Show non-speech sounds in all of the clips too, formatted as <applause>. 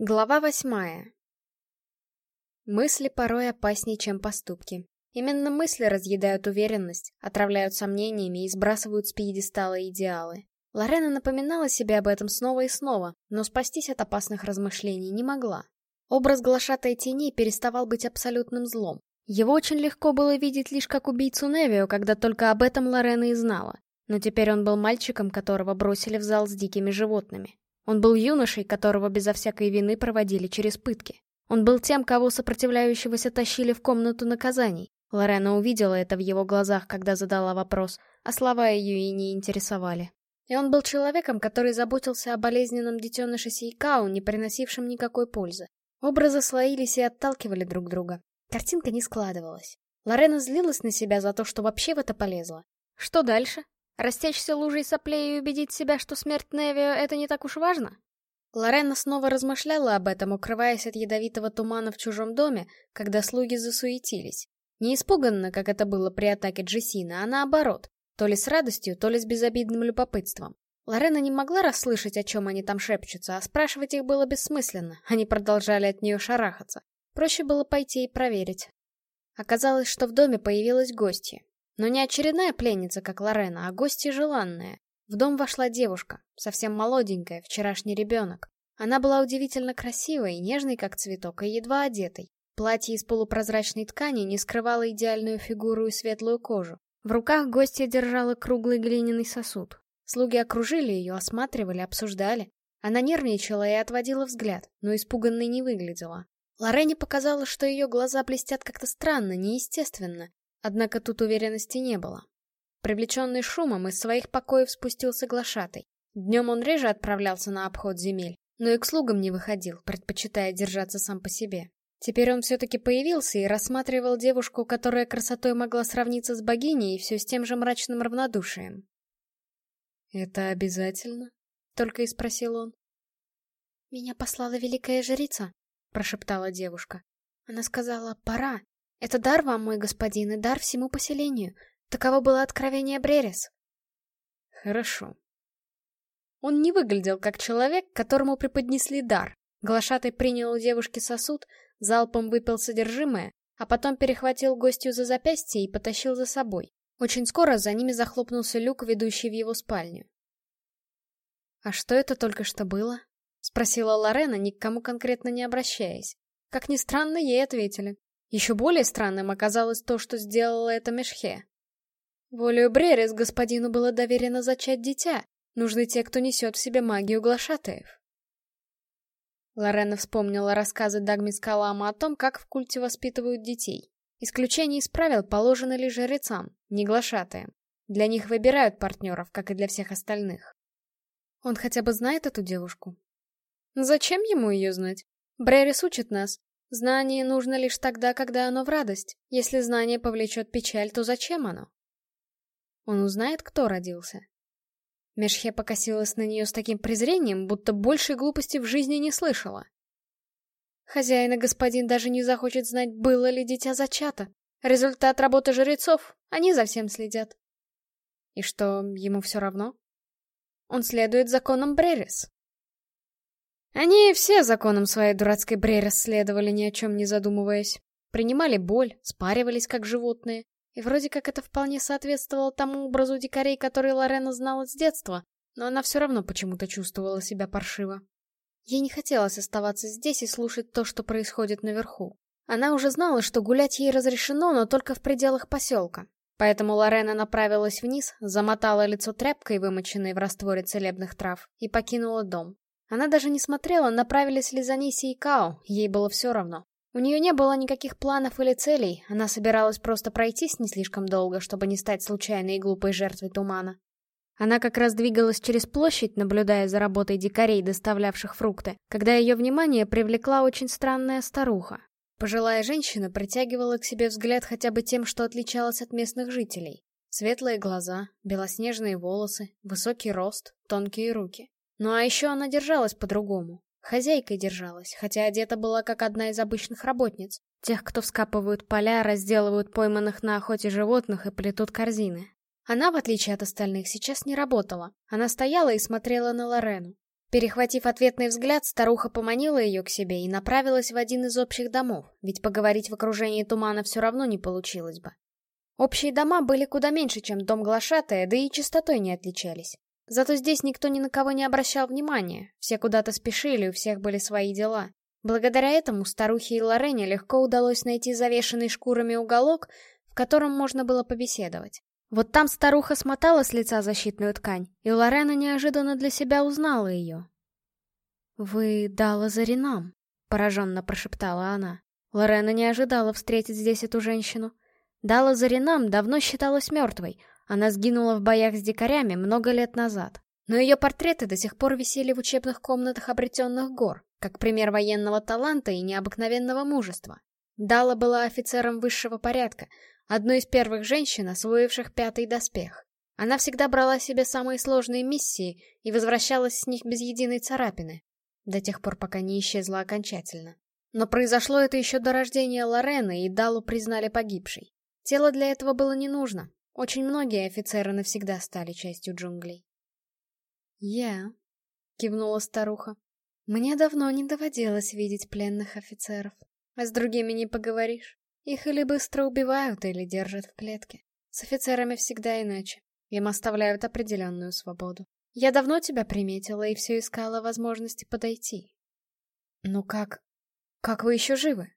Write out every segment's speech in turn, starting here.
Глава восьмая. Мысли порой опаснее, чем поступки. Именно мысли разъедают уверенность, отравляют сомнениями и сбрасывают с пьедестала идеалы. Лорена напоминала себе об этом снова и снова, но спастись от опасных размышлений не могла. Образ глашатой теней переставал быть абсолютным злом. Его очень легко было видеть лишь как убийцу Невио, когда только об этом Лорена и знала. Но теперь он был мальчиком, которого бросили в зал с дикими животными. Он был юношей, которого безо всякой вины проводили через пытки. Он был тем, кого сопротивляющегося тащили в комнату наказаний. Лорена увидела это в его глазах, когда задала вопрос, а слова ее и не интересовали. И он был человеком, который заботился о болезненном детеныше Сейкау, не приносившем никакой пользы. Образы слоились и отталкивали друг друга. Картинка не складывалась. Лорена злилась на себя за то, что вообще в это полезла. Что дальше? Растечься лужей соплей и убедить себя, что смерть Невио — это не так уж важно? Лорена снова размышляла об этом, укрываясь от ядовитого тумана в чужом доме, когда слуги засуетились. Не испуганно, как это было при атаке Джессина, а наоборот, то ли с радостью, то ли с безобидным любопытством. Лорена не могла расслышать, о чем они там шепчутся, а спрашивать их было бессмысленно, <laughs> они продолжали от нее шарахаться. Проще было пойти и проверить. Оказалось, что в доме появилась гостья. Но не очередная пленница, как Лорена, а гостья желанная. В дом вошла девушка, совсем молоденькая, вчерашний ребенок. Она была удивительно красивой нежной, как цветок, и едва одетой. Платье из полупрозрачной ткани не скрывало идеальную фигуру и светлую кожу. В руках гостья держала круглый глиняный сосуд. Слуги окружили ее, осматривали, обсуждали. Она нервничала и отводила взгляд, но испуганной не выглядела. Лорене показалось, что ее глаза блестят как-то странно, неестественно, Однако тут уверенности не было. Привлеченный шумом, из своих покоев спустился глашатый. Днем он реже отправлялся на обход земель, но и к слугам не выходил, предпочитая держаться сам по себе. Теперь он все-таки появился и рассматривал девушку, которая красотой могла сравниться с богиней, и все с тем же мрачным равнодушием. «Это обязательно?» — только и спросил он. «Меня послала великая жрица», — прошептала девушка. Она сказала «пора», это дар вам, мой господин, и дар всему поселению. Таково было откровение Брерис. Хорошо. Он не выглядел как человек, которому преподнесли дар. Глашатый принял у девушки сосуд, залпом выпил содержимое, а потом перехватил гостью за запястье и потащил за собой. Очень скоро за ними захлопнулся люк, ведущий в его спальню. «А что это только что было?» — спросила Лорена, ни к кому конкретно не обращаясь. Как ни странно, ей ответили. Еще более странным оказалось то, что сделала это Мешхе. Волею Брерис господину было доверено зачать дитя. Нужны те, кто несет в себе магию глашатаев. Лорена вспомнила рассказы Дагми Скалама о том, как в культе воспитывают детей. Исключение из правил положено лишь жрецам, не глашатаям. Для них выбирают партнеров, как и для всех остальных. Он хотя бы знает эту девушку? Зачем ему ее знать? Брерис учит нас, Знание нужно лишь тогда, когда оно в радость. Если знание повлечет печаль, то зачем оно? Он узнает, кто родился. Мешхе покосилась на нее с таким презрением, будто большей глупости в жизни не слышала. Хозяин и господин даже не захочет знать, было ли дитя зачато. Результат работы жрецов, они за всем следят. И что, ему все равно? Он следует законам Брерис. Они все законам своей дурацкой Брей следовали, ни о чем не задумываясь. Принимали боль, спаривались как животные. И вроде как это вполне соответствовало тому образу дикарей, который Лорена знала с детства, но она все равно почему-то чувствовала себя паршиво. Ей не хотелось оставаться здесь и слушать то, что происходит наверху. Она уже знала, что гулять ей разрешено, но только в пределах поселка. Поэтому Лорена направилась вниз, замотала лицо тряпкой, вымоченной в растворе целебных трав, и покинула дом. Она даже не смотрела, направились ли за ней Сейкао, ей было все равно. У нее не было никаких планов или целей, она собиралась просто пройтись не слишком долго, чтобы не стать случайной и глупой жертвой тумана. Она как раз двигалась через площадь, наблюдая за работой дикарей, доставлявших фрукты, когда ее внимание привлекла очень странная старуха. Пожилая женщина притягивала к себе взгляд хотя бы тем, что отличалась от местных жителей. Светлые глаза, белоснежные волосы, высокий рост, тонкие руки. Ну а еще она держалась по-другому. Хозяйкой держалась, хотя одета была как одна из обычных работниц. Тех, кто вскапывают поля, разделывают пойманных на охоте животных и плетут корзины. Она, в отличие от остальных, сейчас не работала. Она стояла и смотрела на Лорену. Перехватив ответный взгляд, старуха поманила ее к себе и направилась в один из общих домов, ведь поговорить в окружении тумана все равно не получилось бы. Общие дома были куда меньше, чем дом глашатая, да и чистотой не отличались. Зато здесь никто ни на кого не обращал внимания, все куда-то спешили, у всех были свои дела. Благодаря этому старухе и Лорене легко удалось найти завешенный шкурами уголок, в котором можно было побеседовать. Вот там старуха смотала с лица защитную ткань, и Лорена неожиданно для себя узнала ее. «Вы Дала Заринам», — пораженно прошептала она. Лорена не ожидала встретить здесь эту женщину. Дала Заринам давно считалась мертвой, она сгинула в боях с дикарями много лет назад. Но ее портреты до сих пор висели в учебных комнатах обретенных гор, как пример военного таланта и необыкновенного мужества. Дала была офицером высшего порядка, одной из первых женщин, освоивших пятый доспех. Она всегда брала себе самые сложные миссии и возвращалась с них без единой царапины, до тех пор, пока не исчезла окончательно. Но произошло это еще до рождения Лорены, и Далу признали погибшей. Тело для этого было не нужно. Очень многие офицеры навсегда стали частью джунглей. «Я», — кивнула старуха, — «мне давно не доводилось видеть пленных офицеров. А с другими не поговоришь. Их или быстро убивают, или держат в клетке. С офицерами всегда иначе. Им оставляют определенную свободу. Я давно тебя приметила и все искала возможности подойти. Ну как? Как вы еще живы?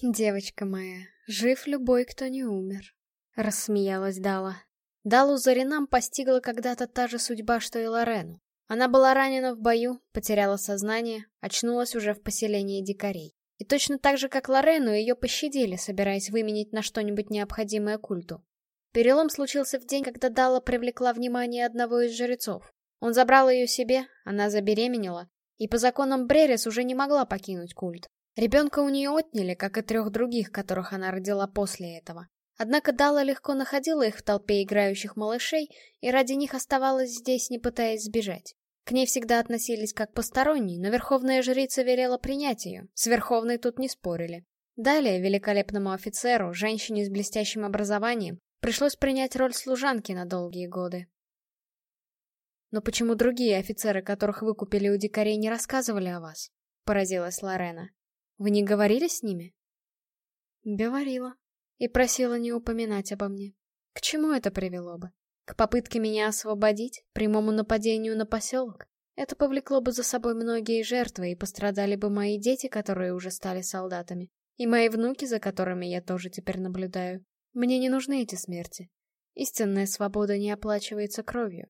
Девочка моя, жив любой, кто не умер. Рассмеялась Дала. Далу Заринам постигла когда-то та же судьба, что и Лорену. Она была ранена в бою, потеряла сознание, очнулась уже в поселении дикарей. И точно так же, как Лорену, ее пощадили, собираясь выменить на что-нибудь необходимое культу. Перелом случился в день, когда Дала привлекла внимание одного из жрецов. Он забрал ее себе, она забеременела, и по законам Брерис уже не могла покинуть культ. Ребенка у нее отняли, как и трех других, которых она родила после этого. Однако Дала легко находила их в толпе играющих малышей, и ради них оставалась здесь, не пытаясь сбежать. К ней всегда относились как посторонней, но верховная жрица велела принять ее, с верховной тут не спорили. Далее великолепному офицеру, женщине с блестящим образованием, пришлось принять роль служанки на долгие годы. «Но почему другие офицеры, которых вы купили у дикарей, не рассказывали о вас?» — поразилась Лорена. «Вы не говорили с ними?» «Говорила. И просила не упоминать обо мне. К чему это привело бы? К попытке меня освободить, прямому нападению на поселок, это повлекло бы за собой многие жертвы, и пострадали бы мои дети, которые уже стали солдатами, и мои внуки, за которыми я тоже теперь наблюдаю. Мне не нужны эти смерти. Истинная свобода не оплачивается кровью.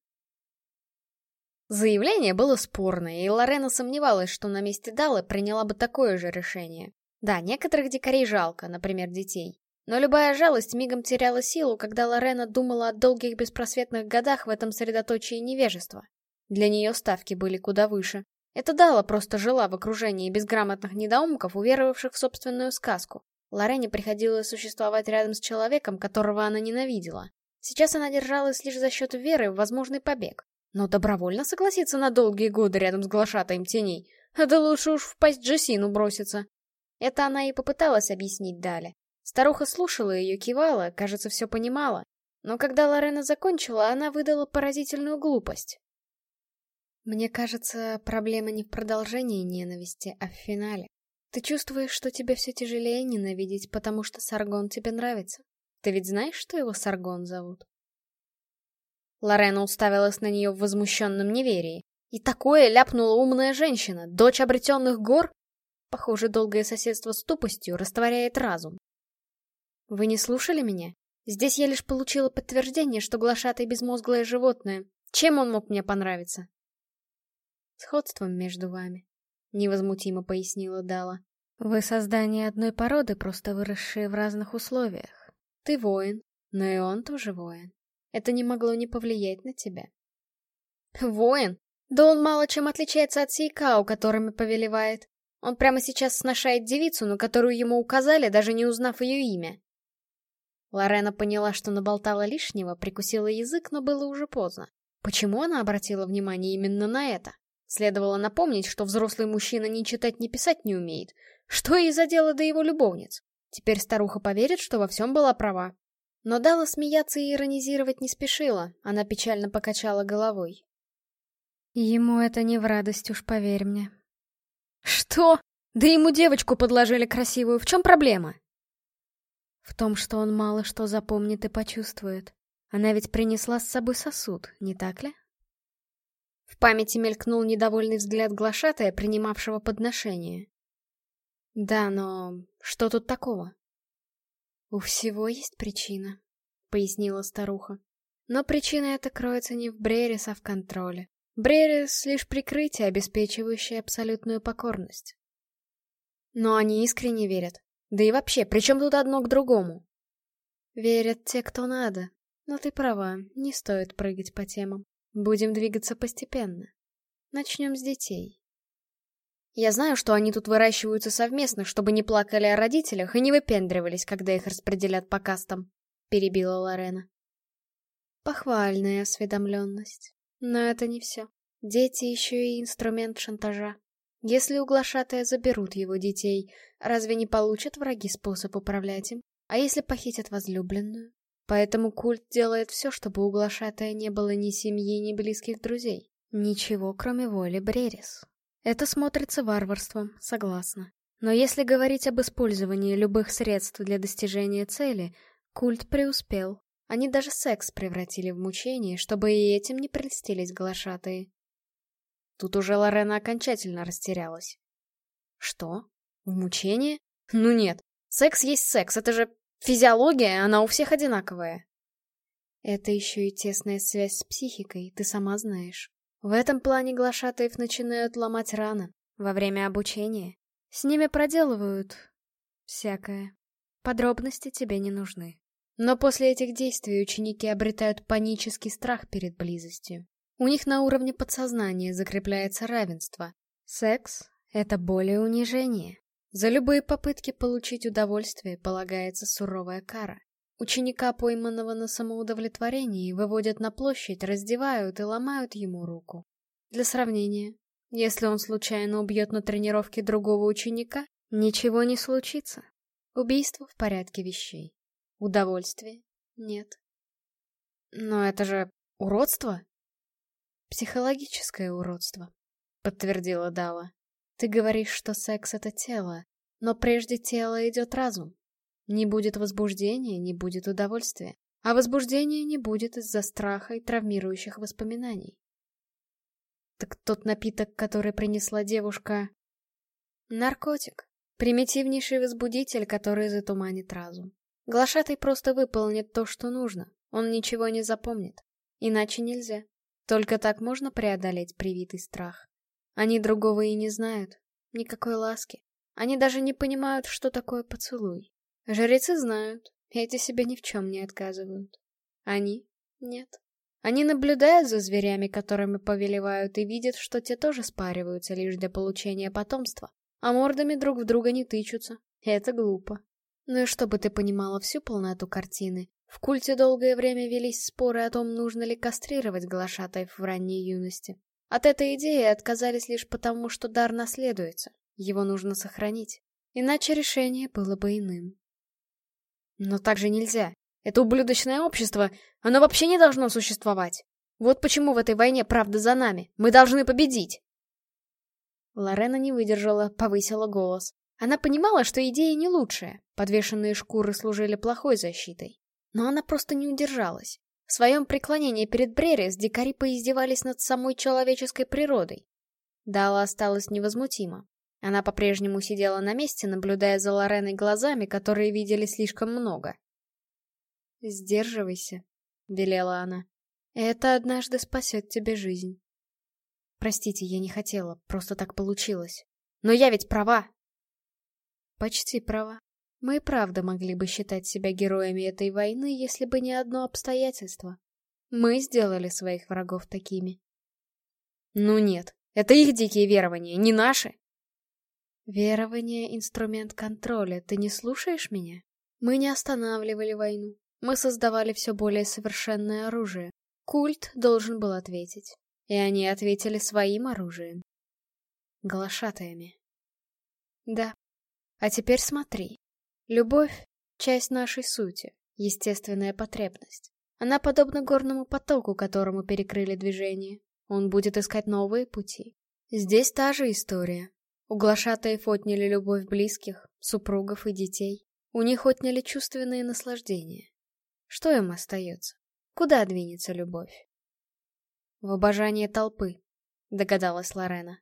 Заявление было спорное, и Лорена сомневалась, что на месте Далы приняла бы такое же решение. Да, некоторых дикарей жалко, например, детей. Но любая жалость мигом теряла силу, когда Лорена думала о долгих беспросветных годах в этом средоточии невежества. Для нее ставки были куда выше. Это Дала просто жила в окружении безграмотных недоумков, уверовавших в собственную сказку. Лорене приходилось существовать рядом с человеком, которого она ненавидела. Сейчас она держалась лишь за счет веры в возможный побег. Но добровольно согласиться на долгие годы рядом с глашатаем теней. А да лучше уж впасть Джессину броситься. Это она и попыталась объяснить Дале. Старуха слушала ее, кивала, кажется, все понимала. Но когда Лорена закончила, она выдала поразительную глупость. Мне кажется, проблема не в продолжении ненависти, а в финале. Ты чувствуешь, что тебе все тяжелее ненавидеть, потому что Саргон тебе нравится. Ты ведь знаешь, что его Саргон зовут? Лорена уставилась на нее в возмущенном неверии. И такое ляпнула умная женщина, дочь обретенных гор? Похоже, долгое соседство с тупостью растворяет разум. Вы не слушали меня? Здесь я лишь получила подтверждение, что глашатый безмозглое животное. Чем он мог мне понравиться? Сходством между вами, невозмутимо пояснила Дала. Вы создание одной породы, просто выросшие в разных условиях. Ты воин, но и он тоже воин. Это не могло не повлиять на тебя. Воин? Да он мало чем отличается от Сейкау, которыми повелевает. Он прямо сейчас сношает девицу, на которую ему указали, даже не узнав ее имя. Лорена поняла, что наболтала лишнего, прикусила язык, но было уже поздно. Почему она обратила внимание именно на это? Следовало напомнить, что взрослый мужчина ни читать, ни писать не умеет. Что ей за дело до его любовниц? Теперь старуха поверит, что во всем была права. Но Дала смеяться и иронизировать не спешила, она печально покачала головой. Ему это не в радость, уж поверь мне. Что? Да ему девочку подложили красивую, в чем проблема? В том, что он мало что запомнит и почувствует. Она ведь принесла с собой сосуд, не так ли? В памяти мелькнул недовольный взгляд глашатая, принимавшего подношение. Да, но что тут такого? У всего есть причина, пояснила старуха. Но причина эта кроется не в Брерис, а в контроле. Брерис — лишь прикрытие, обеспечивающее абсолютную покорность. Но они искренне верят. Да и вообще, при чем тут одно к другому? Верят те, кто надо. Но ты права, не стоит прыгать по темам. Будем двигаться постепенно. Начнем с детей. Я знаю, что они тут выращиваются совместно, чтобы не плакали о родителях и не выпендривались, когда их распределят по кастам, — перебила Лорена. Похвальная осведомленность. Но это не все. Дети еще и инструмент шантажа. Если углашатые заберут его детей, разве не получат враги способ управлять им? А если похитят возлюбленную? Поэтому культ делает все, чтобы у глашатая не было ни семьи, ни близких друзей. Ничего, кроме воли Брерис. Это смотрится варварством, согласна. Но если говорить об использовании любых средств для достижения цели, культ преуспел. Они даже секс превратили в мучение, чтобы и этим не прельстились глашатые. Тут уже Лорена окончательно растерялась. Что? В мучение? Ну нет, секс есть секс, это же физиология, она у всех одинаковая. Это еще и тесная связь с психикой, ты сама знаешь. В этом плане глашатаев начинают ломать рано, во время обучения. С ними проделывают... всякое. Подробности тебе не нужны. Но после этих действий ученики обретают панический страх перед близостью. У них на уровне подсознания закрепляется равенство. Секс — это более унижение. За любые попытки получить удовольствие полагается суровая кара. Ученика, пойманного на самоудовлетворении, выводят на площадь, раздевают и ломают ему руку. Для сравнения, если он случайно убьет на тренировке другого ученика, ничего не случится. Убийство в порядке вещей. Удовольствия нет. Но это же уродство? «Психологическое уродство», — подтвердила Дава. «Ты говоришь, что секс — это тело, но прежде тела идет разум. Не будет возбуждения, не будет удовольствия. А возбуждения не будет из-за страха и травмирующих воспоминаний. Так тот напиток, который принесла девушка... Наркотик. Примитивнейший возбудитель, который затуманит разум. Глашатый просто выполнит то, что нужно. Он ничего не запомнит. Иначе нельзя. Только так можно преодолеть привитый страх. Они другого и не знают. Никакой ласки. Они даже не понимают, что такое поцелуй. Жрецы знают. Эти себе ни в чем не отказывают. Они? Нет. Они наблюдают за зверями, которыми повелевают, и видят, что те тоже спариваются лишь для получения потомства, а мордами друг в друга не тычутся. Это глупо. Ну и чтобы ты понимала всю полноту картины, в культе долгое время велись споры о том, нужно ли кастрировать глашатаев в ранней юности. От этой идеи отказались лишь потому, что дар наследуется, его нужно сохранить. Иначе решение было бы иным. Но так же нельзя. Это ублюдочное общество, оно вообще не должно существовать. Вот почему в этой войне правда за нами. Мы должны победить. Лорена не выдержала, повысила голос. Она понимала, что идея не лучшая. Подвешенные шкуры служили плохой защитой. Но она просто не удержалась. В своем преклонении перед Брерис дикари поиздевались над самой человеческой природой. Дала осталась невозмутима. Она по-прежнему сидела на месте, наблюдая за Лореной глазами, которые видели слишком много. «Сдерживайся», — велела она. «Это однажды спасет тебе жизнь». «Простите, я не хотела, просто так получилось. Но я ведь права!» «Почти права. Мы и правда могли бы считать себя героями этой войны, если бы не одно обстоятельство. Мы сделали своих врагов такими. Ну нет, это их дикие верования, не наши. Верование — инструмент контроля, ты не слушаешь меня? Мы не останавливали войну. Мы создавали все более совершенное оружие. Культ должен был ответить. И они ответили своим оружием. Глашатаями. Да. А теперь смотри. Любовь — часть нашей сути, естественная потребность. Она подобна горному потоку, которому перекрыли движение. Он будет искать новые пути. Здесь та же история. У глашатаев отняли любовь близких, супругов и детей. У них отняли чувственные наслаждения. Что им остается? Куда двинется любовь? В обожание толпы, догадалась Лорена.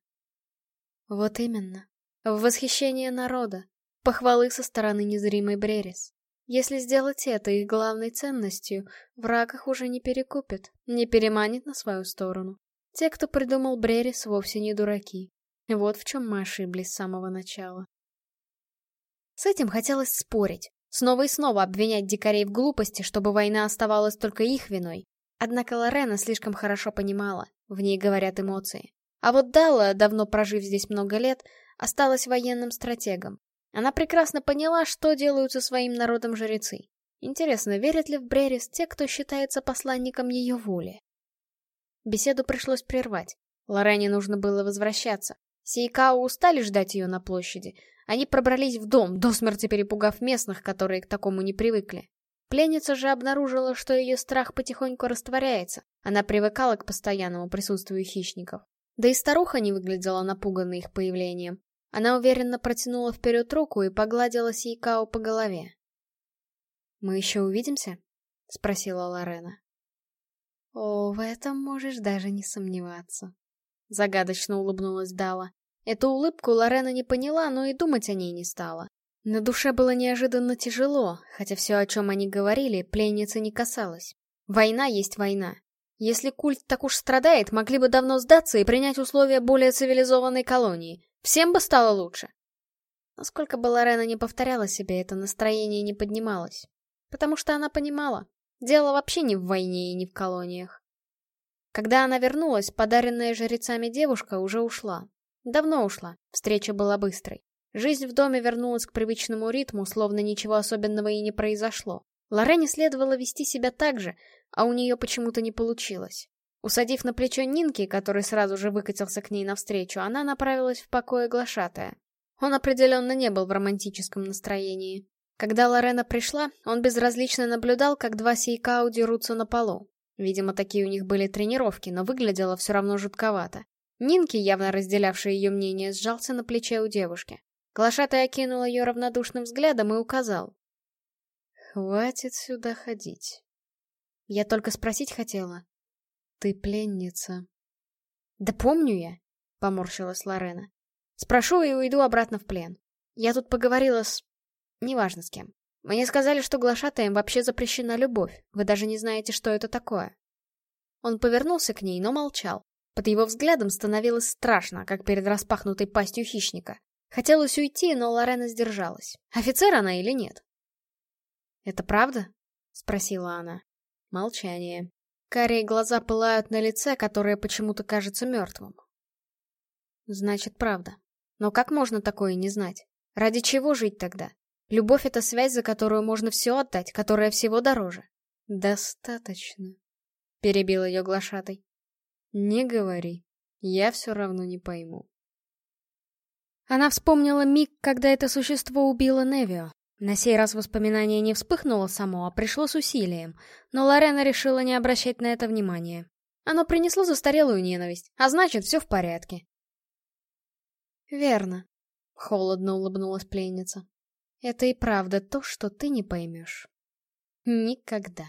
Вот именно. В восхищение народа. Похвалы со стороны незримой Брерис. Если сделать это их главной ценностью, враг их уже не перекупит, не переманит на свою сторону. Те, кто придумал Брерис, вовсе не дураки. Вот в чем мы ошиблись с самого начала. С этим хотелось спорить, снова и снова обвинять дикарей в глупости, чтобы война оставалась только их виной. Однако Лорена слишком хорошо понимала, в ней говорят эмоции. А вот Дала, давно прожив здесь много лет, осталась военным стратегом. Она прекрасно поняла, что делают со своим народом жрецы. Интересно, верят ли в Брерис те, кто считается посланником ее воли? Беседу пришлось прервать. Лорене нужно было возвращаться. Сейкао устали ждать ее на площади. Они пробрались в дом, до смерти перепугав местных, которые к такому не привыкли. Пленница же обнаружила, что ее страх потихоньку растворяется. Она привыкала к постоянному присутствию хищников. Да и старуха не выглядела напуганной их появлением. Она уверенно протянула вперед руку и погладила Сейкао по голове. «Мы еще увидимся?» — спросила Лорена. «О, в этом можешь даже не сомневаться», — загадочно улыбнулась Дала. Эту улыбку Лорена не поняла, но и думать о ней не стала. На душе было неожиданно тяжело, хотя все, о чем они говорили, пленницы не касалось. Война есть война. Если культ так уж страдает, могли бы давно сдаться и принять условия более цивилизованной колонии. Всем бы стало лучше. Насколько бы Лорена не повторяла себе, это настроение не поднималось. Потому что она понимала, дело вообще не в войне и не в колониях. Когда она вернулась, подаренная жрецами девушка уже ушла. Давно ушла, встреча была быстрой. Жизнь в доме вернулась к привычному ритму, словно ничего особенного и не произошло. Лорене следовало вести себя так же, а у нее почему-то не получилось. Усадив на плечо Нинки, который сразу же выкатился к ней навстречу, она направилась в покое глашатая. Он определенно не был в романтическом настроении. Когда Лорена пришла, он безразлично наблюдал, как два сейкау дерутся на полу. Видимо, такие у них были тренировки, но выглядело все равно жутковато. Нинки, явно разделявший ее мнение, сжался на плече у девушки. Глашатай окинул ее равнодушным взглядом и указал. «Хватит сюда ходить. Я только спросить хотела. Ты пленница». «Да помню я», — поморщилась Лорена. «Спрошу и уйду обратно в плен. Я тут поговорила с... неважно с кем. Мне сказали, что глашатаем вообще запрещена любовь. Вы даже не знаете, что это такое». Он повернулся к ней, но молчал. Под его взглядом становилось страшно, как перед распахнутой пастью хищника. Хотелось уйти, но Лорена сдержалась. Офицер она или нет? «Это правда?» — спросила она. Молчание. Карие глаза пылают на лице, которое почему-то кажется мертвым. Значит, правда. Но как можно такое не знать? Ради чего жить тогда? Любовь — это связь, за которую можно все отдать, которая всего дороже. Достаточно. Перебил ее глашатай. Не говори. Я все равно не пойму. Она вспомнила миг, когда это существо убило Невио. На сей раз воспоминание не вспыхнуло само, а пришло с усилием, но Лорена решила не обращать на это внимания. Оно принесло застарелую ненависть, а значит, все в порядке. «Верно», — холодно улыбнулась пленница. «Это и правда то, что ты не поймешь. Никогда».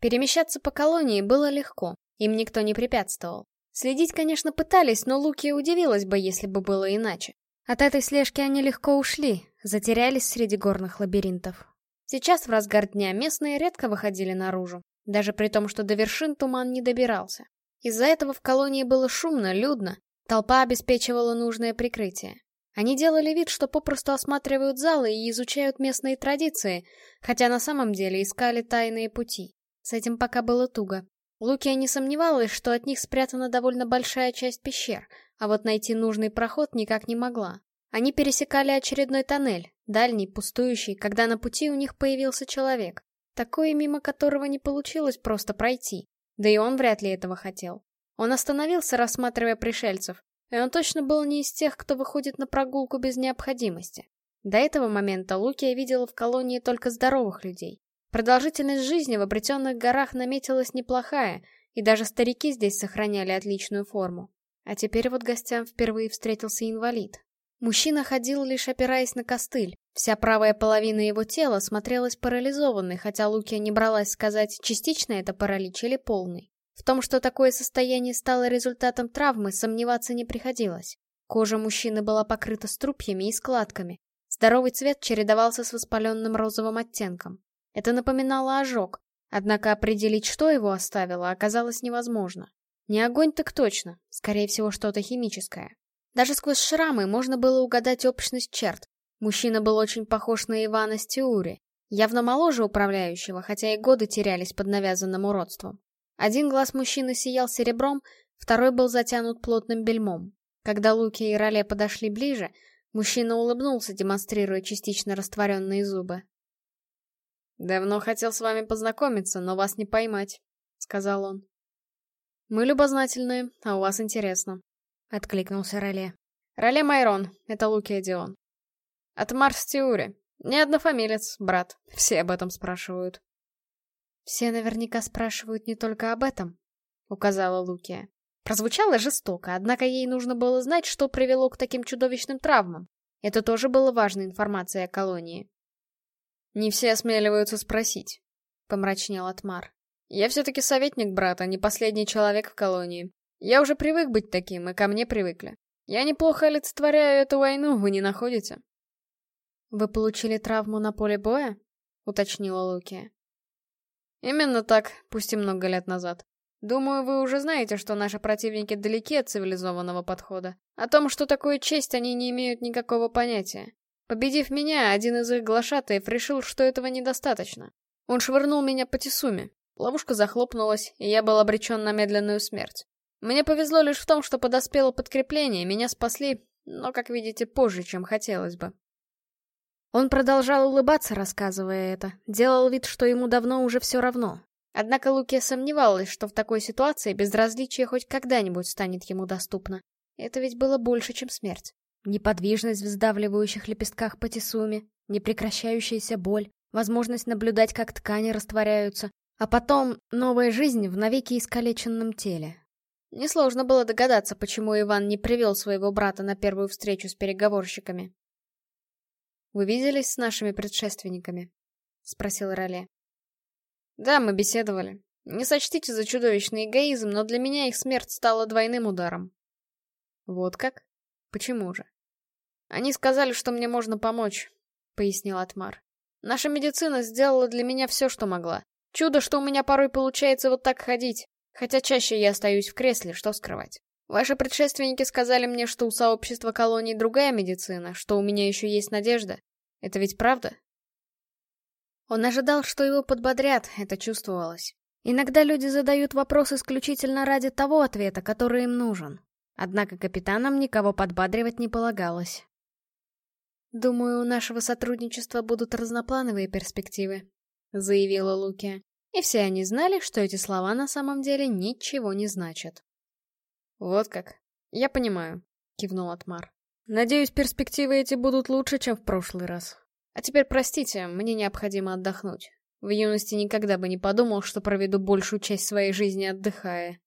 Перемещаться по колонии было легко, им никто не препятствовал. Следить, конечно, пытались, но Луки удивилась бы, если бы было иначе. От этой слежки они легко ушли, затерялись среди горных лабиринтов. Сейчас в разгар дня местные редко выходили наружу, даже при том, что до вершин туман не добирался. Из-за этого в колонии было шумно, людно, толпа обеспечивала нужное прикрытие. Они делали вид, что попросту осматривают залы и изучают местные традиции, хотя на самом деле искали тайные пути. С этим пока было туго. Лукия не сомневалась, что от них спрятана довольно большая часть пещер, а вот найти нужный проход никак не могла. Они пересекали очередной тоннель, дальний, пустующий, когда на пути у них появился человек. Такой, мимо которого не получилось просто пройти. Да и он вряд ли этого хотел. Он остановился, рассматривая пришельцев, и он точно был не из тех, кто выходит на прогулку без необходимости. До этого момента Лукия видела в колонии только здоровых людей. Продолжительность жизни в обретенных горах наметилась неплохая, и даже старики здесь сохраняли отличную форму. А теперь вот гостям впервые встретился инвалид. Мужчина ходил лишь опираясь на костыль. Вся правая половина его тела смотрелась парализованной, хотя Лукия не бралась сказать, частично это паралич или полный. В том, что такое состояние стало результатом травмы, сомневаться не приходилось. Кожа мужчины была покрыта струпьями и складками. Здоровый цвет чередовался с воспаленным розовым оттенком. Это напоминало ожог, однако определить, что его оставило, оказалось невозможно. Не огонь так точно, скорее всего, что-то химическое. Даже сквозь шрамы можно было угадать общность черт. Мужчина был очень похож на Ивана Стиури, явно моложе управляющего, хотя и годы терялись под навязанным уродством. Один глаз мужчины сиял серебром, второй был затянут плотным бельмом. Когда Луки и Роле подошли ближе, мужчина улыбнулся, демонстрируя частично растворенные зубы. «Давно хотел с вами познакомиться, но вас не поймать», — сказал он. «Мы любознательные, а у вас интересно», — откликнулся Роле. «Роле Майрон, это Луки Дион. От Марс Тиури. Не однофамилец, брат. Все об этом спрашивают». «Все наверняка спрашивают не только об этом», — указала Лукия. Прозвучало жестоко, однако ей нужно было знать, что привело к таким чудовищным травмам. Это тоже было важной информацией о колонии. «Не все осмеливаются спросить», — помрачнел Атмар. «Я все-таки советник брата, не последний человек в колонии. Я уже привык быть таким, и ко мне привыкли. Я неплохо олицетворяю эту войну, вы не находите?» «Вы получили травму на поле боя?» — уточнила Лукия. «Именно так, пусть и много лет назад. Думаю, вы уже знаете, что наши противники далеки от цивилизованного подхода. О том, что такое честь, они не имеют никакого понятия. Победив меня, один из их глашатаев решил, что этого недостаточно. Он швырнул меня по Тесуме. Ловушка захлопнулась, и я был обречен на медленную смерть. Мне повезло лишь в том, что подоспело подкрепление, меня спасли, но, как видите, позже, чем хотелось бы. Он продолжал улыбаться, рассказывая это, делал вид, что ему давно уже все равно, Однако Луке сомневалась, что в такой ситуации безразличие хоть когда-нибудь станет ему доступно. Это ведь было больше, чем смерть. Неподвижность в сдавливающих лепестках патисуми, непрекращающаяся боль, возможность наблюдать, как ткани растворяются, а потом новая жизнь в навеки искалеченном теле. Несложно было догадаться, почему Иван не привел своего брата на первую встречу с переговорщиками. «Вы виделись с нашими предшественниками?» — спросил Роле. Да, мы беседовали. Не сочтите за чудовищный эгоизм, но для меня их смерть стала двойным ударом. Вот как? Почему же? Они сказали, что мне можно помочь, пояснил Атмар. Наша медицина сделала для меня все, что могла. Чудо, что у меня порой получается вот так ходить. Хотя чаще я остаюсь в кресле, что скрывать. Ваши предшественники сказали мне, что у сообщества колоний другая медицина, что у меня еще есть надежда. Это ведь правда? Он ожидал, что его подбодрят, это чувствовалось. Иногда люди задают вопрос исключительно ради того ответа, который им нужен. Однако капитанам никого подбадривать не полагалось. «Думаю, у нашего сотрудничества будут разноплановые перспективы», — заявила Луки. И все они знали, что эти слова на самом деле ничего не значат. «Вот как. Я понимаю», — кивнул Атмар. «Надеюсь, перспективы эти будут лучше, чем в прошлый раз». А теперь простите, мне необходимо отдохнуть. В юности никогда бы не подумал, что проведу большую часть своей жизни отдыхая.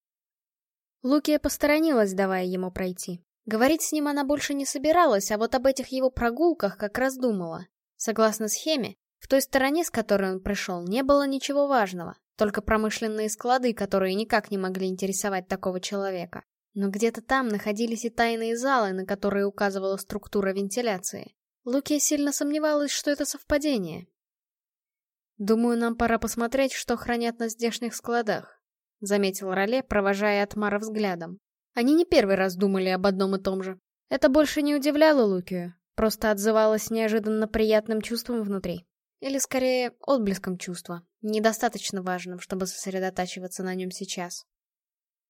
Лукия посторонилась, давая ему пройти. Говорить с ним она больше не собиралась, а вот об этих его прогулках как раз думала. Согласно схеме, в той стороне, с которой он пришел, не было ничего важного, только промышленные склады, которые никак не могли интересовать такого человека. Но где-то там находились и тайные залы, на которые указывала структура вентиляции. Луки сильно сомневалась, что это совпадение. «Думаю, нам пора посмотреть, что хранят на здешних складах», — заметил Роле, провожая Атмара взглядом. Они не первый раз думали об одном и том же. Это больше не удивляло Лукию, просто отзывалось неожиданно приятным чувством внутри. Или, скорее, отблеском чувства, недостаточно важным, чтобы сосредотачиваться на нем сейчас.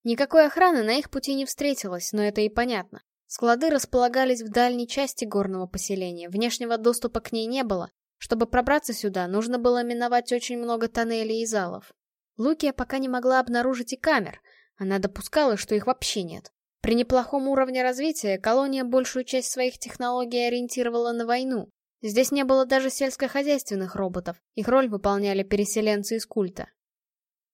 Никакой охраны на их пути не встретилось, но это и понятно. Склады располагались в дальней части горного поселения, внешнего доступа к ней не было. Чтобы пробраться сюда, нужно было миновать очень много тоннелей и залов. Лукия пока не могла обнаружить и камер, она допускала, что их вообще нет. При неплохом уровне развития колония большую часть своих технологий ориентировала на войну. Здесь не было даже сельскохозяйственных роботов, их роль выполняли переселенцы из культа.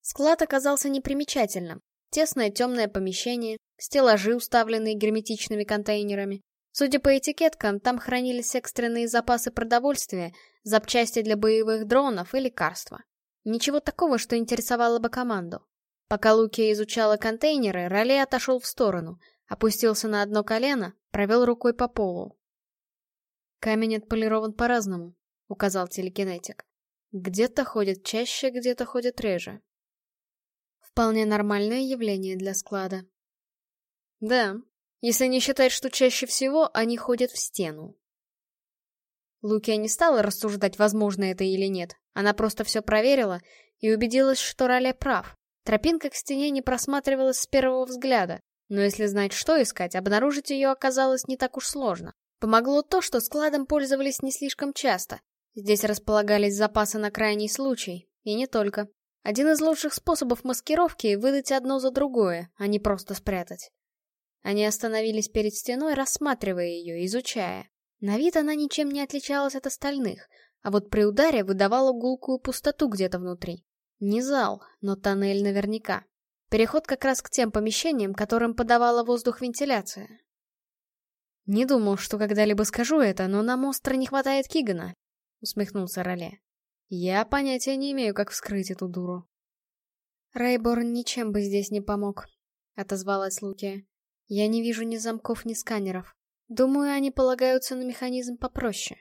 Склад оказался непримечательным. Тесное темное помещение, стеллажи, уставленные герметичными контейнерами. Судя по этикеткам, там хранились экстренные запасы продовольствия, запчасти для боевых дронов и лекарства. Ничего такого, что интересовало бы команду. Пока Луки изучала контейнеры, Ролей отошел в сторону, опустился на одно колено, провел рукой по полу. «Камень отполирован по-разному», — указал телекинетик. «Где-то ходит чаще, где-то ходит реже». Вполне нормальное явление для склада. Да, если не считать, что чаще всего они ходят в стену. Лукия не стала рассуждать, возможно это или нет. Она просто все проверила и убедилась, что Рале прав. Тропинка к стене не просматривалась с первого взгляда, но если знать, что искать, обнаружить ее оказалось не так уж сложно. Помогло то, что складом пользовались не слишком часто. Здесь располагались запасы на крайний случай, и не только. Один из лучших способов маскировки — выдать одно за другое, а не просто спрятать. Они остановились перед стеной, рассматривая ее, изучая. На вид она ничем не отличалась от остальных, а вот при ударе выдавала гулкую пустоту где-то внутри. Не зал, но тоннель наверняка. Переход как раз к тем помещениям, которым подавала воздух вентиляция. «Не думал, что когда-либо скажу это, но нам остро не хватает Кигана», — усмехнулся Роле. «Я понятия не имею, как вскрыть эту дуру». «Рейборн ничем бы здесь не помог», — отозвалась Лукия. «Я не вижу ни замков, ни сканеров. Думаю, они полагаются на механизм попроще».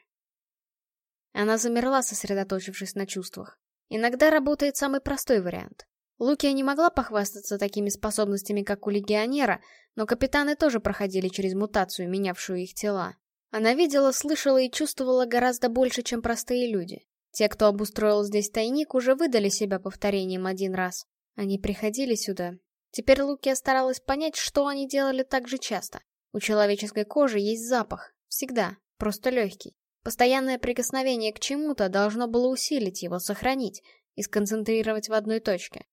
Она замерла, сосредоточившись на чувствах. Иногда работает самый простой вариант. Лукия не могла похвастаться такими способностями, как у легионера, но капитаны тоже проходили через мутацию, менявшую их тела. Она видела, слышала и чувствовала гораздо больше, чем простые люди. Те, кто обустроил здесь тайник, уже выдали себя повторением один раз. Они приходили сюда. Теперь Лукия старалась понять, что они делали так же часто. У человеческой кожи есть запах. Всегда. Просто легкий. Постоянное прикосновение к чему-то должно было усилить его, сохранить и сконцентрировать в одной точке.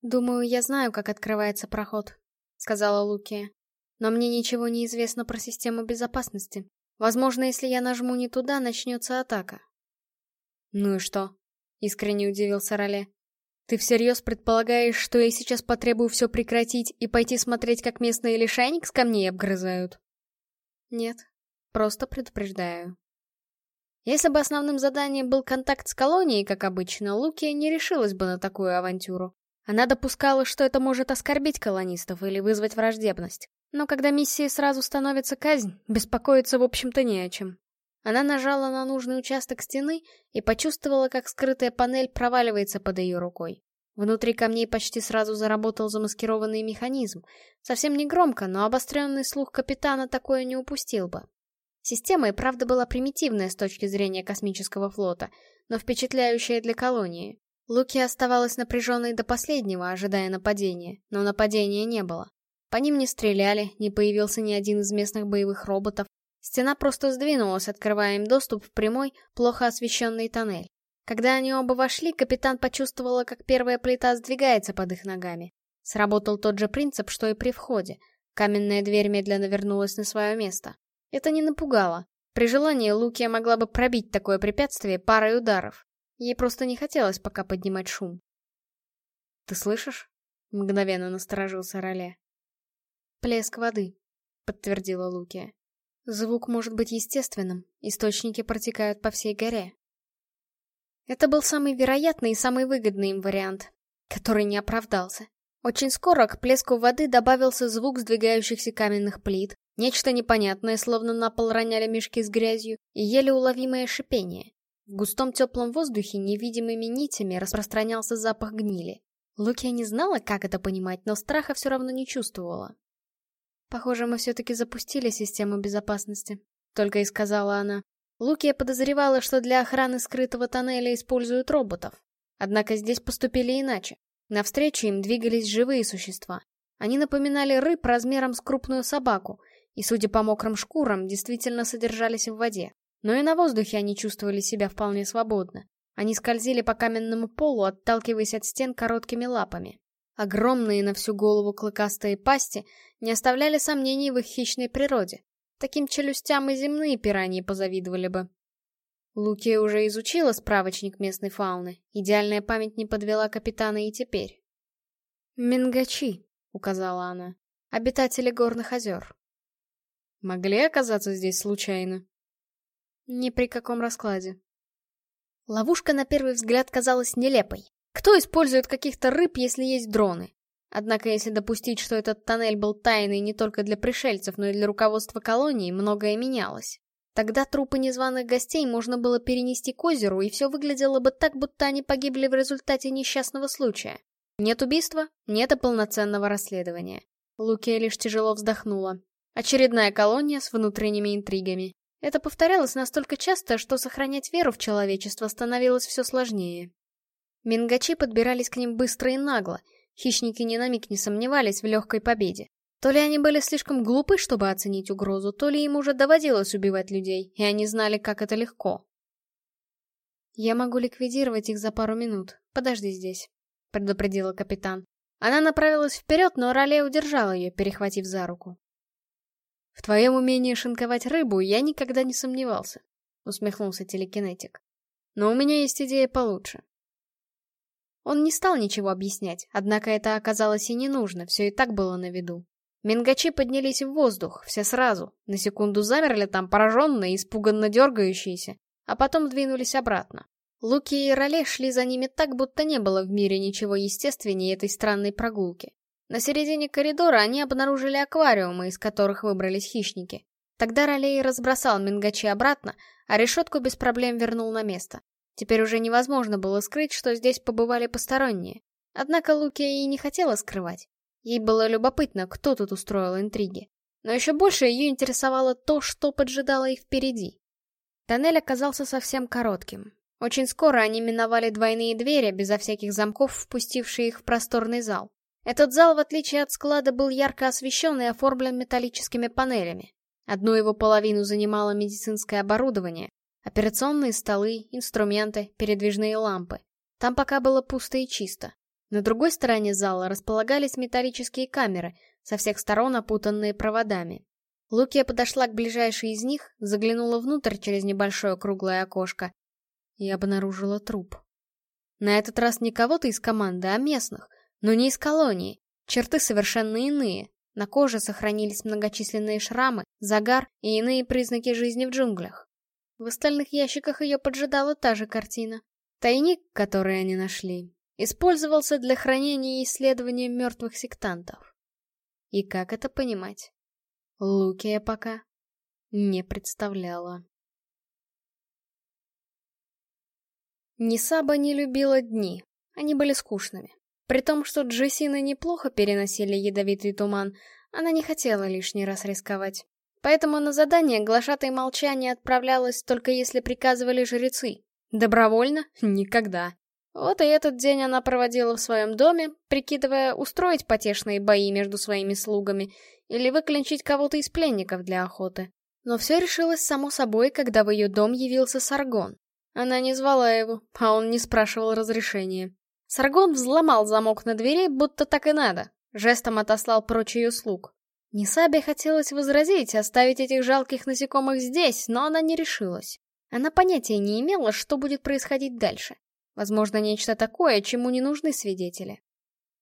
«Думаю, я знаю, как открывается проход», — сказала Лукия. «Но мне ничего не известно про систему безопасности. Возможно, если я нажму не туда, начнется атака». «Ну и что?» — искренне удивился Роле. «Ты всерьез предполагаешь, что я сейчас потребую все прекратить и пойти смотреть, как местные лишайник с камней обгрызают?» «Нет, Просто предупреждаю. Если бы основным заданием был контакт с колонией, как обычно, Лукия не решилась бы на такую авантюру. Она допускала, что это может оскорбить колонистов или вызвать враждебность. Но когда миссией сразу становится казнь, беспокоиться в общем-то не о чем. Она нажала на нужный участок стены и почувствовала, как скрытая панель проваливается под ее рукой. Внутри камней почти сразу заработал замаскированный механизм. Совсем не громко, но обостренный слух капитана такое не упустил бы. Система и правда была примитивная с точки зрения космического флота, но впечатляющая для колонии. Луки оставалась напряженной до последнего, ожидая нападения, но нападения не было. По ним не стреляли, не появился ни один из местных боевых роботов. Стена просто сдвинулась, открывая им доступ в прямой, плохо освещенный тоннель. Когда они оба вошли, капитан почувствовала, как первая плита сдвигается под их ногами. Сработал тот же принцип, что и при входе. Каменная дверь медленно вернулась на свое место. Это не напугало. При желании Лукия могла бы пробить такое препятствие парой ударов. Ей просто не хотелось пока поднимать шум. «Ты слышишь?» — мгновенно насторожился Роле. «Плеск воды», — подтвердила Лукия. «Звук может быть естественным, источники протекают по всей горе». Это был самый вероятный и самый выгодный им вариант, который не оправдался. Очень скоро к плеску воды добавился звук сдвигающихся каменных плит, Нечто непонятное, словно на пол роняли мешки с грязью, и еле уловимое шипение. В густом теплом воздухе невидимыми нитями распространялся запах гнили. Лукия не знала, как это понимать, но страха все равно не чувствовала. «Похоже, мы все-таки запустили систему безопасности», — только и сказала она. Лукия подозревала, что для охраны скрытого тоннеля используют роботов. Однако здесь поступили иначе. Навстречу им двигались живые существа. Они напоминали рыб размером с крупную собаку, и, судя по мокрым шкурам, действительно содержались в воде. Но и на воздухе они чувствовали себя вполне свободно. Они скользили по каменному полу, отталкиваясь от стен короткими лапами. Огромные на всю голову клыкастые пасти не оставляли сомнений в их хищной природе. Таким челюстям и земные пираньи позавидовали бы. Лукия уже изучила справочник местной фауны. Идеальная память не подвела капитана и теперь. «Мингачи», — указала она, — «обитатели горных озер». «Могли оказаться здесь случайно?» «Ни при каком раскладе». Ловушка на первый взгляд казалась нелепой. Кто использует каких-то рыб, если есть дроны? Однако если допустить, что этот тоннель был тайной не только для пришельцев, но и для руководства колонии, многое менялось. Тогда трупы незваных гостей можно было перенести к озеру, и все выглядело бы так, будто они погибли в результате несчастного случая. Нет убийства, нет и полноценного расследования. Лукия лишь тяжело вздохнула. Очередная колония с внутренними интригами. Это повторялось настолько часто, что сохранять веру в человечество становилось все сложнее. Мингачи подбирались к ним быстро и нагло, Хищники ни на миг не сомневались в легкой победе. То ли они были слишком глупы, чтобы оценить угрозу, то ли им уже доводилось убивать людей, и они знали, как это легко. «Я могу ликвидировать их за пару минут. Подожди здесь», — предупредила капитан. Она направилась вперед, но Роле удержала ее, перехватив за руку. «В твоем умении шинковать рыбу я никогда не сомневался», — усмехнулся телекинетик. «Но у меня есть идея получше. Он не стал ничего объяснять, однако это оказалось и не нужно, все и так было на виду. Мингачи поднялись в воздух, все сразу, на секунду замерли там пораженные, испуганно дергающиеся, а потом двинулись обратно. Луки и Роле шли за ними так, будто не было в мире ничего естественнее этой странной прогулки. На середине коридора они обнаружили аквариумы, из которых выбрались хищники. Тогда Ролей разбросал Мингачи обратно, а решетку без проблем вернул на место. Теперь уже невозможно было скрыть, что здесь побывали посторонние. Однако Лукия и не хотела скрывать. Ей было любопытно, кто тут устроил интриги. Но еще больше ее интересовало то, что поджидало их впереди. Тоннель оказался совсем коротким. Очень скоро они миновали двойные двери, безо всяких замков, впустившие их в просторный зал. Этот зал, в отличие от склада, был ярко освещен и оформлен металлическими панелями. Одну его половину занимало медицинское оборудование, Операционные столы, инструменты, передвижные лампы. Там пока было пусто и чисто. На другой стороне зала располагались металлические камеры, со всех сторон опутанные проводами. Лукия подошла к ближайшей из них, заглянула внутрь через небольшое круглое окошко и обнаружила труп. На этот раз не кого-то из команды, а местных, но не из колонии. Черты совершенно иные. На коже сохранились многочисленные шрамы, загар и иные признаки жизни в джунглях. В остальных ящиках ее поджидала та же картина. Тайник, который они нашли, использовался для хранения и исследования мертвых сектантов. И как это понимать? Лукия пока не представляла. Нисаба не любила дни, они были скучными. При том, что Джессины неплохо переносили ядовитый туман, она не хотела лишний раз рисковать. Поэтому на задание глашатой молчания отправлялась только если приказывали жрецы. Добровольно? Никогда. Вот и этот день она проводила в своем доме, прикидывая устроить потешные бои между своими слугами или выклинчить кого-то из пленников для охоты. Но все решилось само собой, когда в ее дом явился Саргон. Она не звала его, а он не спрашивал разрешения. Саргон взломал замок на двери, будто так и надо. Жестом отослал прочь ее слуг. Несабе хотелось возразить, оставить этих жалких насекомых здесь, но она не решилась. Она понятия не имела, что будет происходить дальше. Возможно, нечто такое, чему не нужны свидетели.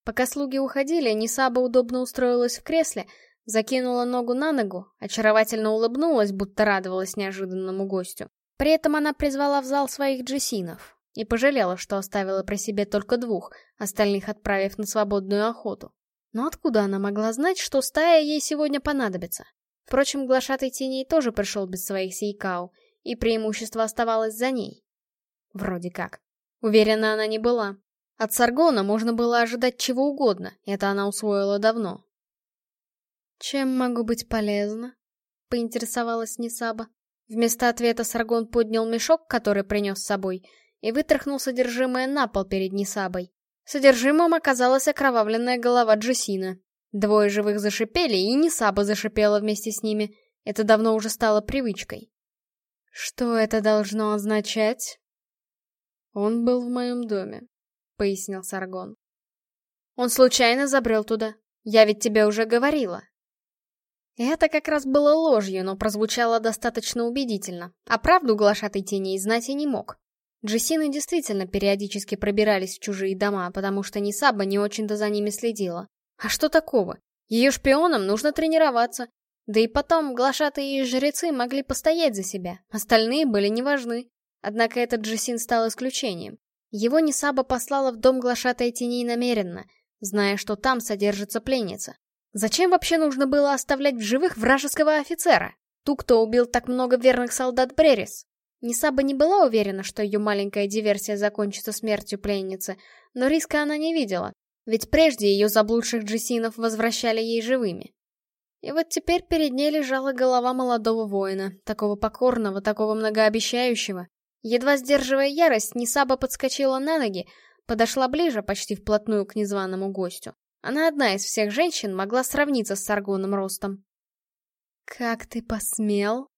Пока слуги уходили, Нисаба удобно устроилась в кресле, закинула ногу на ногу, очаровательно улыбнулась, будто радовалась неожиданному гостю. При этом она призвала в зал своих джессинов и пожалела, что оставила при себе только двух, остальных отправив на свободную охоту. Но откуда она могла знать, что стая ей сегодня понадобится? Впрочем, глашатый теней тоже пришел без своих сейкау, и преимущество оставалось за ней. Вроде как. Уверена она не была. От Саргона можно было ожидать чего угодно, это она усвоила давно. «Чем могу быть полезна?» — поинтересовалась Несаба. Вместо ответа Саргон поднял мешок, который принес с собой, и вытряхнул содержимое на пол перед Несабой. Содержимым оказалась окровавленная голова Джесина. Двое живых зашипели, и Нисаба зашипела вместе с ними. Это давно уже стало привычкой. «Что это должно означать?» «Он был в моем доме», — пояснил Саргон. «Он случайно забрел туда. Я ведь тебе уже говорила». это как раз было ложью, но прозвучало достаточно убедительно, а правду глашатой теней знать и не мог. Джессины действительно периодически пробирались в чужие дома, потому что Нисаба не очень-то за ними следила. А что такого? Ее шпионам нужно тренироваться. Да и потом, глашатые и жрецы могли постоять за себя, остальные были неважны. Однако этот Джессин стал исключением. Его Нисаба послала в дом глашатой теней намеренно, зная, что там содержится пленница. Зачем вообще нужно было оставлять в живых вражеского офицера? Ту, кто убил так много верных солдат Брерис. Нисаба не была уверена, что ее маленькая диверсия закончится смертью пленницы, но риска она не видела, ведь прежде ее заблудших джессинов возвращали ей живыми. И вот теперь перед ней лежала голова молодого воина, такого покорного, такого многообещающего. Едва сдерживая ярость, Нисаба подскочила на ноги, подошла ближе, почти вплотную к незваному гостю. Она одна из всех женщин могла сравниться с Саргоном ростом. «Как ты посмел?»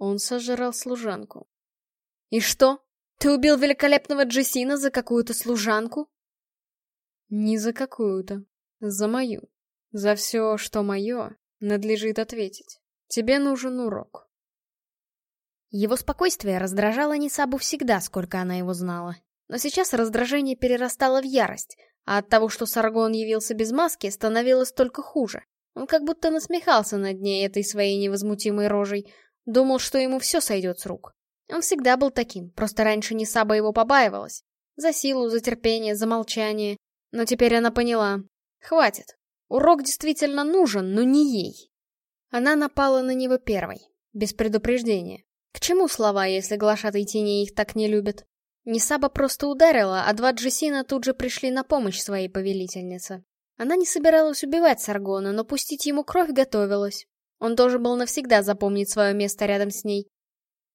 Он сожрал служанку. «И что? Ты убил великолепного Джессина за какую-то служанку?» «Не за какую-то. За мою. За все, что мое, надлежит ответить. Тебе нужен урок». Его спокойствие раздражало Нисабу всегда, сколько она его знала. Но сейчас раздражение перерастало в ярость, а от того, что Саргон явился без маски, становилось только хуже. Он как будто насмехался над ней этой своей невозмутимой рожей, думал, что ему все сойдет с рук. Он всегда был таким, просто раньше Нисаба его побаивалась. За силу, за терпение, за молчание. Но теперь она поняла. Хватит. Урок действительно нужен, но не ей. Она напала на него первой, без предупреждения. К чему слова, если глашатые тени их так не любят? Нисаба просто ударила, а два Джесина тут же пришли на помощь своей повелительнице. Она не собиралась убивать Саргона, но пустить ему кровь готовилась. Он должен был навсегда запомнить свое место рядом с ней.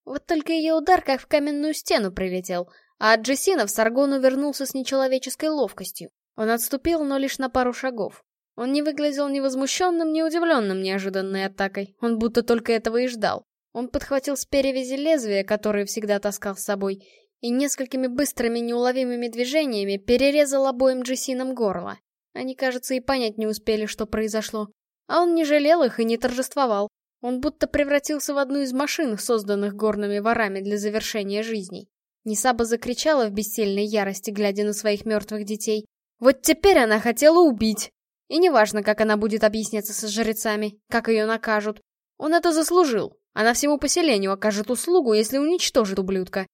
Вот только ее удар как в каменную стену прилетел, а от Джесинов Саргон увернулся с нечеловеческой ловкостью. Он отступил, но лишь на пару шагов. Он не выглядел ни возмущенным, ни удивленным неожиданной атакой, он будто только этого и ждал. Он подхватил с перевязи лезвия, которые всегда таскал с собой, и несколькими быстрыми неуловимыми движениями перерезал обоим Джессинам горло. Они, кажется, и понять не успели, что произошло. А он не жалел их и не торжествовал. Он будто превратился в одну из машин, созданных горными ворами для завершения жизней. Нисаба закричала в бессильной ярости, глядя на своих мертвых детей. Вот теперь она хотела убить. И неважно, как она будет объясняться со жрецами, как ее накажут. Он это заслужил. Она всему поселению окажет услугу, если уничтожит ублюдка.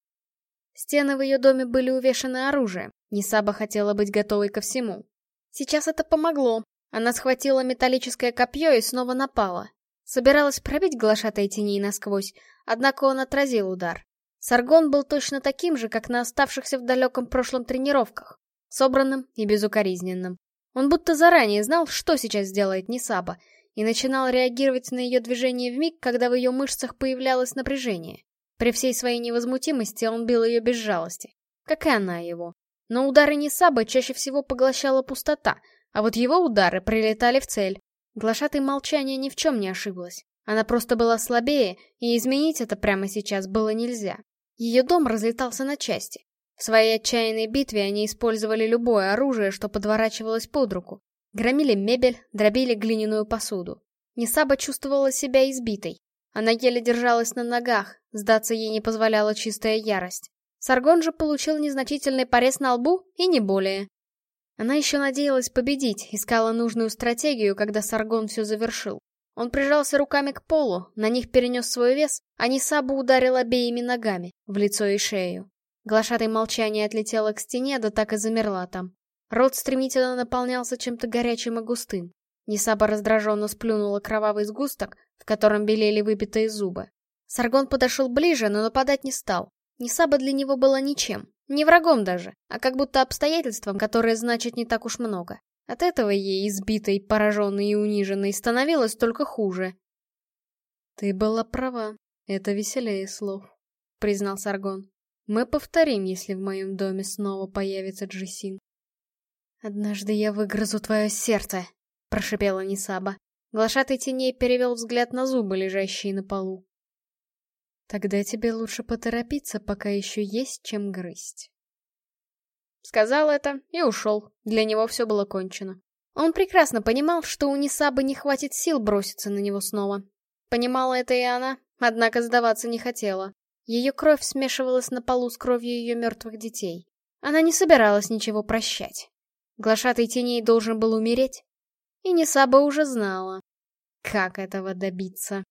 Стены в ее доме были увешаны оружием. Нисаба хотела быть готовой ко всему. Сейчас это помогло. Она схватила металлическое копье и снова напала. Собиралась пробить глашатой теней насквозь, однако он отразил удар. Саргон был точно таким же, как на оставшихся в далеком прошлом тренировках. Собранным и безукоризненным. Он будто заранее знал, что сейчас сделает Нисаба, и начинал реагировать на ее движение в миг, когда в ее мышцах появлялось напряжение. При всей своей невозмутимости он бил ее без жалости. Как и она его. Но удары Нисаба чаще всего поглощала пустота, а вот его удары прилетали в цель. Глашатой молчания ни в чем не ошиблась. Она просто была слабее, и изменить это прямо сейчас было нельзя. Ее дом разлетался на части. В своей отчаянной битве они использовали любое оружие, что подворачивалось под руку. Громили мебель, дробили глиняную посуду. Нисаба чувствовала себя избитой. Она еле держалась на ногах, сдаться ей не позволяла чистая ярость. Саргон же получил незначительный порез на лбу, и не более. Она еще надеялась победить, искала нужную стратегию, когда Саргон все завершил. Он прижался руками к полу, на них перенес свой вес, а Нисабу ударил обеими ногами, в лицо и шею. Глашатой молчание отлетела к стене, да так и замерла там. Рот стремительно наполнялся чем-то горячим и густым. Нисаба раздраженно сплюнула кровавый сгусток, в котором белели выбитые зубы. Саргон подошел ближе, но нападать не стал. Нисаба для него была ничем, не врагом даже, а как будто обстоятельством, которое значит не так уж много. От этого ей, избитой, пораженной и униженной, становилось только хуже. «Ты была права, это веселее слов», — признал Саргон. «Мы повторим, если в моем доме снова появится Джисин». «Однажды я выгрызу твое сердце», — прошипела Нисаба. Глашатый теней перевел взгляд на зубы, лежащие на полу. «Тогда тебе лучше поторопиться, пока еще есть чем грызть». Сказал это и ушел. Для него все было кончено. Он прекрасно понимал, что у Нисабы не хватит сил броситься на него снова. Понимала это и она, однако сдаваться не хотела. Ее кровь смешивалась на полу с кровью ее мертвых детей. Она не собиралась ничего прощать. Глашатый теней должен был умереть. И Нисаба уже знала, как этого добиться.